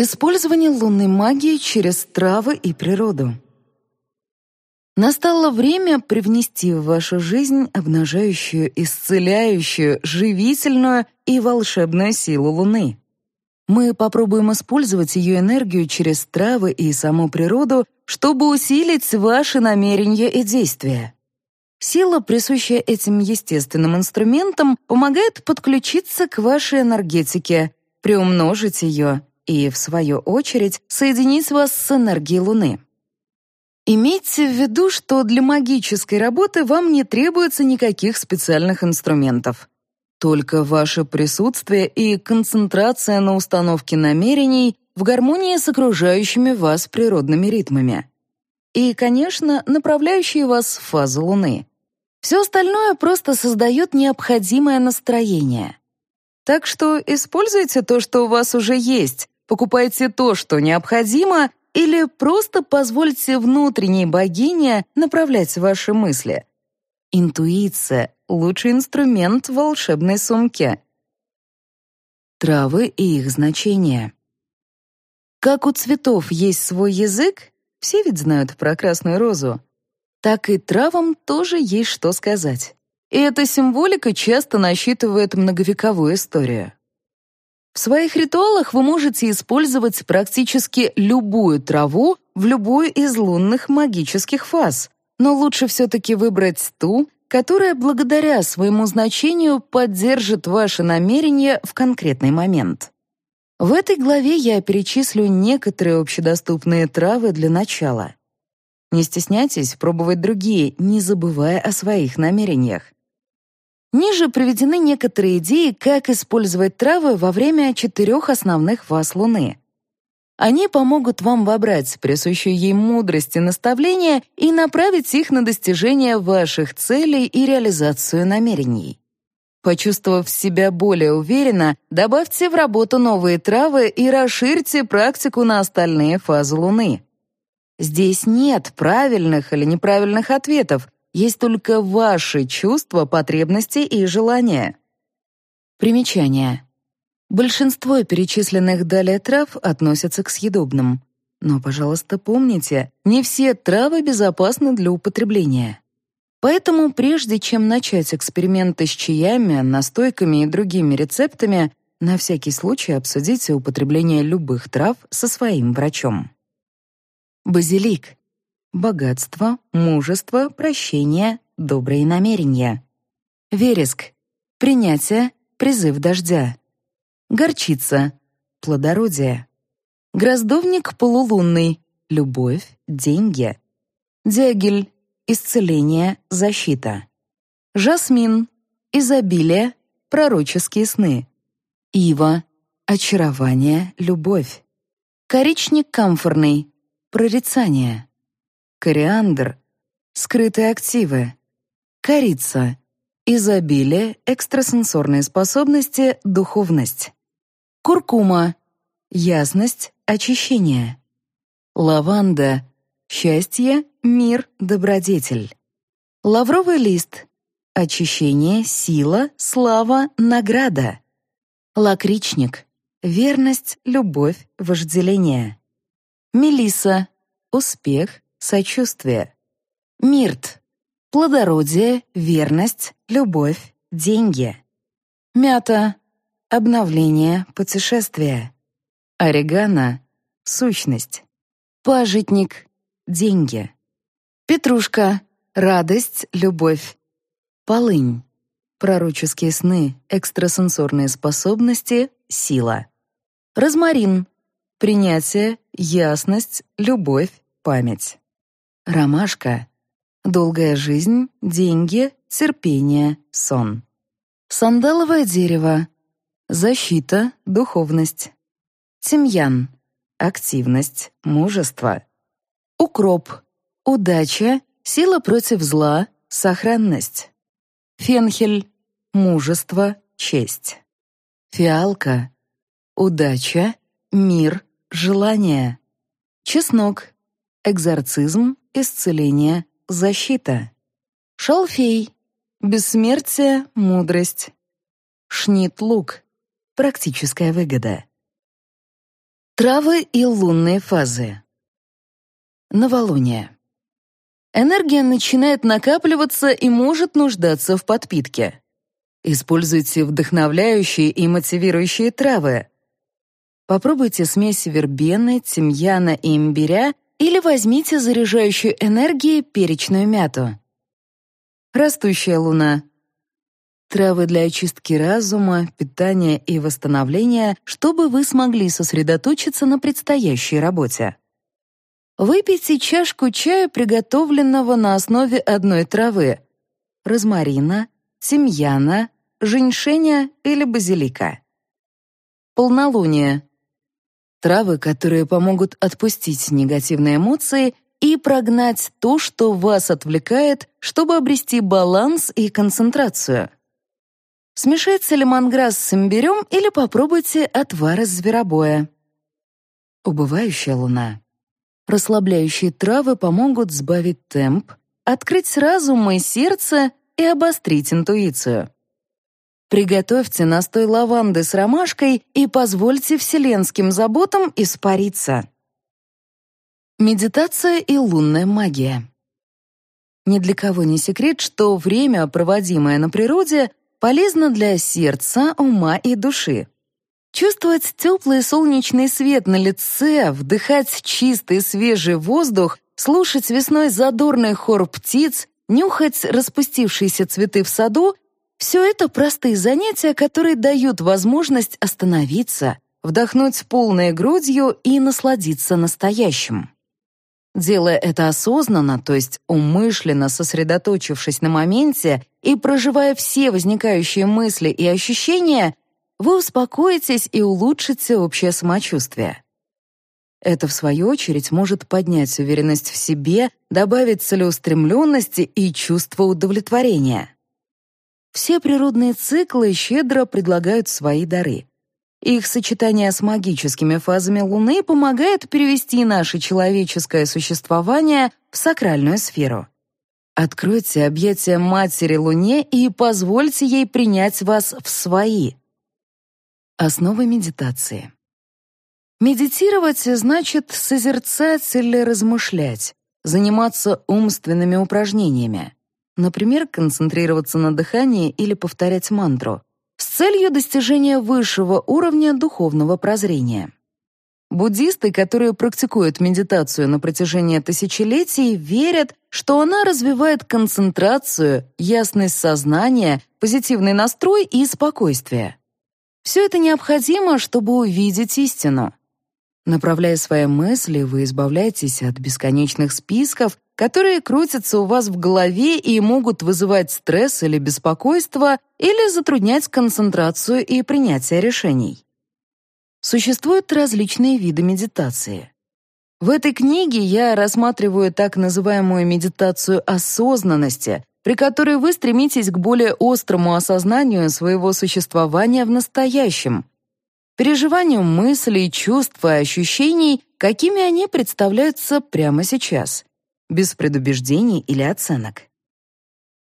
Использование лунной магии через травы и природу. Настало время привнести в вашу жизнь обнажающую, исцеляющую, живительную и волшебную силу Луны. Мы попробуем использовать ее энергию через травы и саму природу, чтобы усилить ваши намерения и действия. Сила, присущая этим естественным инструментам, помогает подключиться к вашей энергетике, приумножить ее и, в свою очередь, соединить вас с энергией Луны. Имейте в виду, что для магической работы вам не требуется никаких специальных инструментов. Только ваше присутствие и концентрация на установке намерений в гармонии с окружающими вас природными ритмами. И, конечно, направляющие вас в фазу Луны. Все остальное просто создает необходимое настроение. Так что используйте то, что у вас уже есть, покупайте то, что необходимо, или просто позвольте внутренней богине направлять ваши мысли. Интуиция — лучший инструмент в волшебной сумке. Травы и их значение. Как у цветов есть свой язык, все ведь знают про красную розу, так и травам тоже есть что сказать. И эта символика часто насчитывает многовековую историю. В своих ритуалах вы можете использовать практически любую траву в любой из лунных магических фаз, но лучше все-таки выбрать ту, которая благодаря своему значению поддержит ваши намерения в конкретный момент. В этой главе я перечислю некоторые общедоступные травы для начала. Не стесняйтесь пробовать другие, не забывая о своих намерениях. Ниже приведены некоторые идеи, как использовать травы во время четырех основных фаз Луны. Они помогут вам вобрать присущую ей мудрость и наставления и направить их на достижение ваших целей и реализацию намерений. Почувствовав себя более уверенно, добавьте в работу новые травы и расширьте практику на остальные фазы Луны. Здесь нет правильных или неправильных ответов, есть только ваши чувства, потребности и желания. Примечание. Большинство перечисленных далее трав относятся к съедобным. Но, пожалуйста, помните, не все травы безопасны для употребления. Поэтому прежде чем начать эксперименты с чаями, настойками и другими рецептами, на всякий случай обсудите употребление любых трав со своим врачом. Базилик богатство, мужество, прощение, добрые намерения. Вереск — принятие, призыв дождя. Горчица — плодородие. Гроздовник полулунный — любовь, деньги. Дягель — исцеление, защита. Жасмин — изобилие, пророческие сны. Ива — очарование, любовь. Коричник камфорный — прорицание кориандр, скрытые активы, корица, изобилие, экстрасенсорные способности, духовность, куркума, ясность, очищение, лаванда, счастье, мир, добродетель, лавровый лист, очищение, сила, слава, награда, лакричник, верность, любовь, вожделение, мелиса, успех, сочувствие. Мирт — плодородие, верность, любовь, деньги. Мята — обновление, путешествие. Орегано — сущность. Пажитник — деньги. Петрушка — радость, любовь. Полынь — пророческие сны, экстрасенсорные способности, сила. Розмарин — принятие, ясность, любовь, память. Ромашка. Долгая жизнь, деньги, терпение, сон. Сандаловое дерево. Защита, духовность. Тимьян. Активность, мужество. Укроп. Удача, сила против зла, сохранность. Фенхель. Мужество, честь. Фиалка. Удача, мир, желание. Чеснок. Экзорцизм, исцеление, защита. Шалфей — бессмертие, мудрость. Шнит-лук — практическая выгода. Травы и лунные фазы. Новолуние. Энергия начинает накапливаться и может нуждаться в подпитке. Используйте вдохновляющие и мотивирующие травы. Попробуйте смесь вербены, тимьяна и имбиря или возьмите заряжающую энергией перечную мяту. Растущая луна. Травы для очистки разума, питания и восстановления, чтобы вы смогли сосредоточиться на предстоящей работе. Выпейте чашку чая, приготовленного на основе одной травы — розмарина, тимьяна, женьшеня или базилика. Полнолуние. Травы, которые помогут отпустить негативные эмоции и прогнать то, что вас отвлекает, чтобы обрести баланс и концентрацию. Смешайте лемонграсс с имбирем или попробуйте отвар из зверобоя. Убывающая луна. Расслабляющие травы помогут сбавить темп, открыть разум и сердце и обострить интуицию. Приготовьте настой лаванды с ромашкой и позвольте вселенским заботам испариться. Медитация и лунная магия. Ни для кого не секрет, что время, проводимое на природе, полезно для сердца, ума и души. Чувствовать теплый солнечный свет на лице, вдыхать чистый свежий воздух, слушать весной задорный хор птиц, нюхать распустившиеся цветы в саду — все это простые занятия, которые дают возможность остановиться, вдохнуть полной грудью и насладиться настоящим. Делая это осознанно, то есть умышленно сосредоточившись на моменте и проживая все возникающие мысли и ощущения, вы успокоитесь и улучшите общее самочувствие. Это, в свою очередь, может поднять уверенность в себе, добавить целеустремленности и чувство удовлетворения. Все природные циклы щедро предлагают свои дары. Их сочетание с магическими фазами Луны помогает перевести наше человеческое существование в сакральную сферу. Откройте объятия Матери Луне и позвольте ей принять вас в свои. Основы медитации. Медитировать значит созерцать или размышлять, заниматься умственными упражнениями. Например, концентрироваться на дыхании или повторять мантру с целью достижения высшего уровня духовного прозрения. Буддисты, которые практикуют медитацию на протяжении тысячелетий, верят, что она развивает концентрацию, ясность сознания, позитивный настрой и спокойствие. Все это необходимо, чтобы увидеть истину. Направляя свои мысли, вы избавляетесь от бесконечных списков, которые крутятся у вас в голове и могут вызывать стресс или беспокойство, или затруднять концентрацию и принятие решений. Существуют различные виды медитации. В этой книге я рассматриваю так называемую медитацию осознанности, при которой вы стремитесь к более острому осознанию своего существования в настоящем, переживанию мыслей, чувств и ощущений, какими они представляются прямо сейчас, без предубеждений или оценок.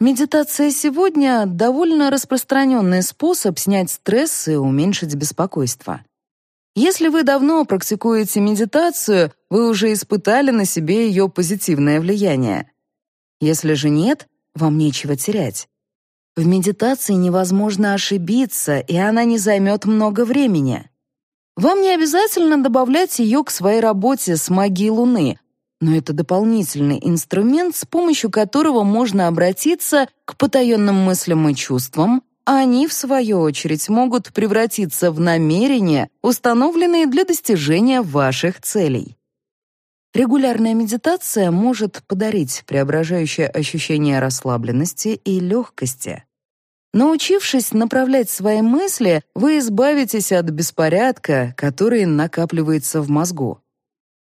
Медитация сегодня — довольно распространенный способ снять стресс и уменьшить беспокойство. Если вы давно практикуете медитацию, вы уже испытали на себе ее позитивное влияние. Если же нет, вам нечего терять. В медитации невозможно ошибиться, и она не займет много времени. Вам не обязательно добавлять ее к своей работе с магией Луны, но это дополнительный инструмент, с помощью которого можно обратиться к потаенным мыслям и чувствам, а они, в свою очередь, могут превратиться в намерения, установленные для достижения ваших целей. Регулярная медитация может подарить преображающее ощущение расслабленности и легкости. Научившись направлять свои мысли, вы избавитесь от беспорядка, который накапливается в мозгу.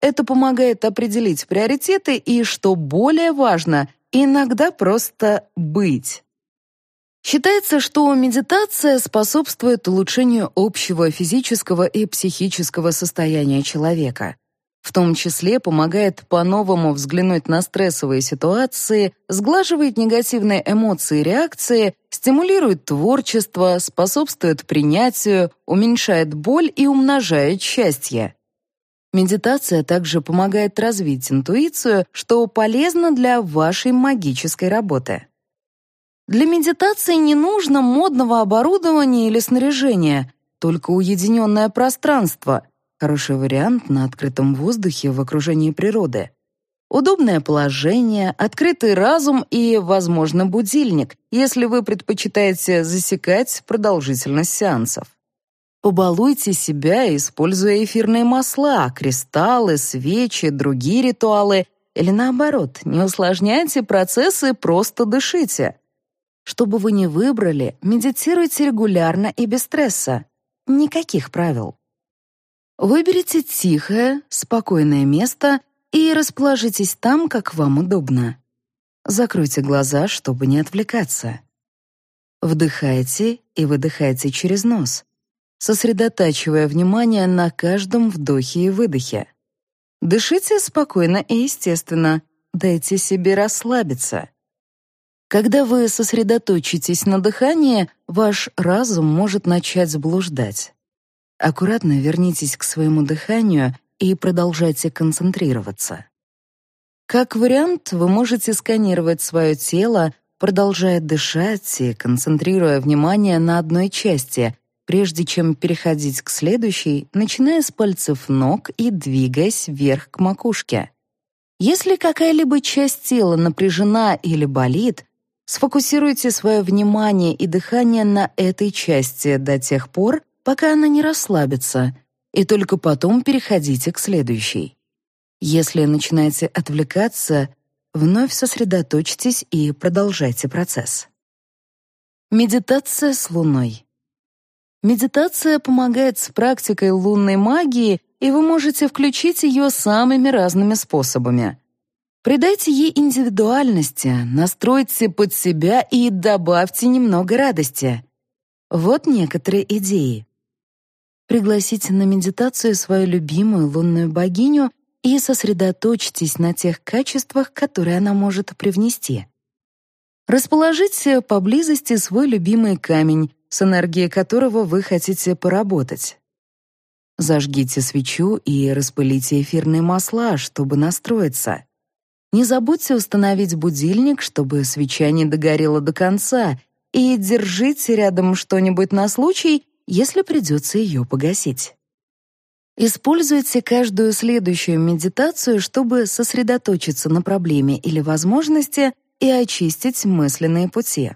Это помогает определить приоритеты и, что более важно, иногда просто быть. Считается, что медитация способствует улучшению общего физического и психического состояния человека. В том числе помогает по-новому взглянуть на стрессовые ситуации, сглаживает негативные эмоции и реакции, стимулирует творчество, способствует принятию, уменьшает боль и умножает счастье. Медитация также помогает развить интуицию, что полезно для вашей магической работы. Для медитации не нужно модного оборудования или снаряжения, только уединенное пространство, хороший вариант на открытом воздухе в окружении природы. Удобное положение, открытый разум и, возможно, будильник, если вы предпочитаете засекать продолжительность сеансов. Побалуйте себя, используя эфирные масла, кристаллы, свечи, другие ритуалы, или наоборот, не усложняйте процессы, просто дышите. Что бы вы ни выбрали, медитируйте регулярно и без стресса. Никаких правил. Выберите тихое, спокойное место и расположитесь там, как вам удобно. Закройте глаза, чтобы не отвлекаться. Вдыхайте и выдыхайте через нос сосредотачивая внимание на каждом вдохе и выдохе. Дышите спокойно и естественно, дайте себе расслабиться. Когда вы сосредоточитесь на дыхании, ваш разум может начать блуждать. Аккуратно вернитесь к своему дыханию и продолжайте концентрироваться. Как вариант, вы можете сканировать свое тело, продолжая дышать и концентрируя внимание на одной части, прежде чем переходить к следующей, начиная с пальцев ног и двигаясь вверх к макушке. Если какая-либо часть тела напряжена или болит, сфокусируйте свое внимание и дыхание на этой части до тех пор, пока она не расслабится, и только потом переходите к следующей. Если начинаете отвлекаться, вновь сосредоточьтесь и продолжайте процесс. Медитация с Луной. Медитация помогает с практикой лунной магии, и вы можете включить ее самыми разными способами. Придайте ей индивидуальности, настройте под себя и добавьте немного радости. Вот некоторые идеи. Пригласите на медитацию свою любимую лунную богиню и сосредоточьтесь на тех качествах, которые она может привнести. Расположите поблизости свой любимый камень, с энергией которого вы хотите поработать. Зажгите свечу и распылите эфирные масла, чтобы настроиться. Не забудьте установить будильник, чтобы свеча не догорела до конца, и держите рядом что-нибудь на случай, если придется ее погасить. Используйте каждую следующую медитацию, чтобы сосредоточиться на проблеме или возможности и очистить мысленные пути.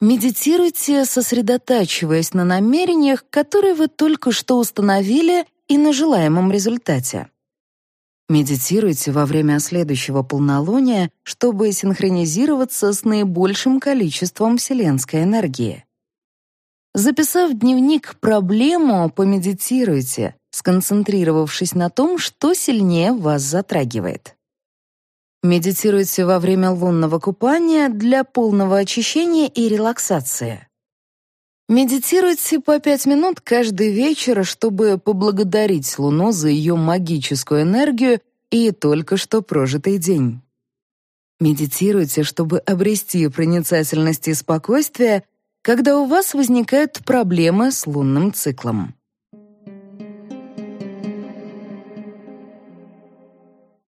Медитируйте, сосредотачиваясь на намерениях, которые вы только что установили, и на желаемом результате. Медитируйте во время следующего полнолуния, чтобы синхронизироваться с наибольшим количеством вселенской энергии. Записав в дневник проблему, помедитируйте, сконцентрировавшись на том, что сильнее вас затрагивает. Медитируйте во время лунного купания для полного очищения и релаксации. Медитируйте по пять минут каждый вечер, чтобы поблагодарить Луну за ее магическую энергию и только что прожитый день. Медитируйте, чтобы обрести проницательность и спокойствие, когда у вас возникают проблемы с лунным циклом.